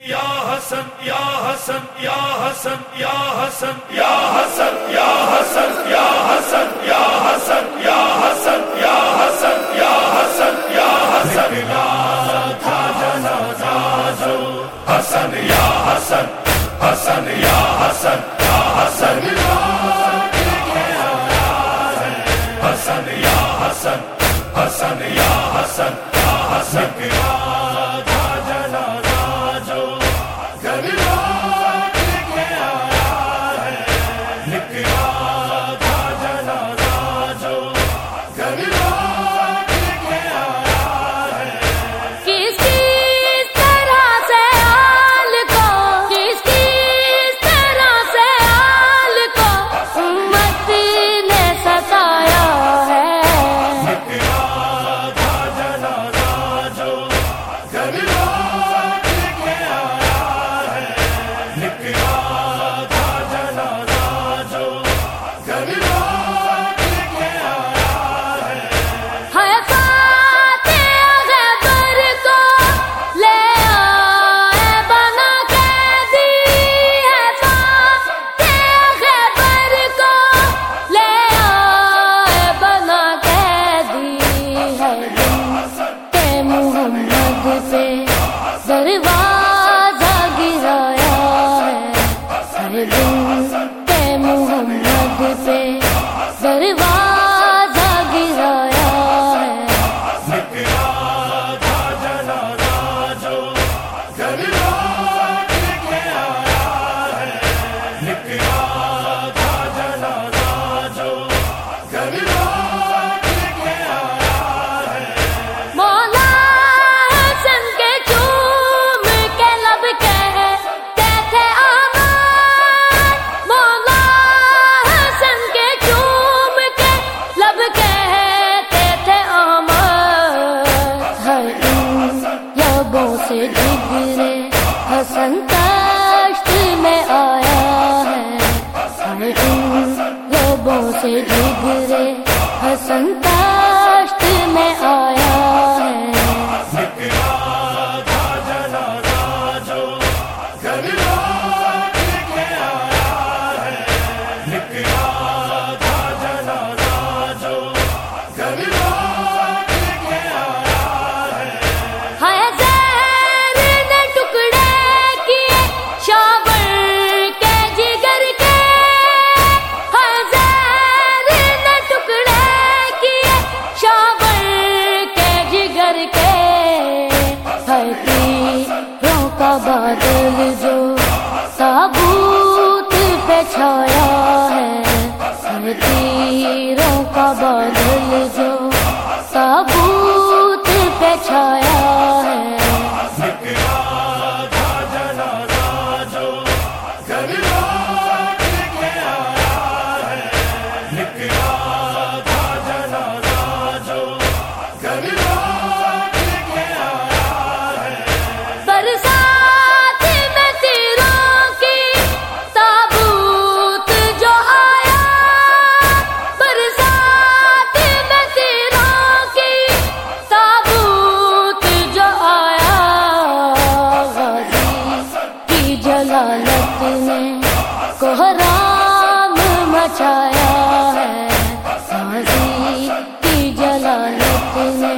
یا حسن یا حسن یا حسن یا حسن یا حسن یا حسن یا حسن یا حسن یا حسن دروازہ گرایا ہے۔ ہر دن آنکھوں سے ڈگرے حسن کاشت میں آیا ہے۔ ہر ان لوگوں سے جگرے حسن کاشت کی کیوں کا بادل جو ضلالت میں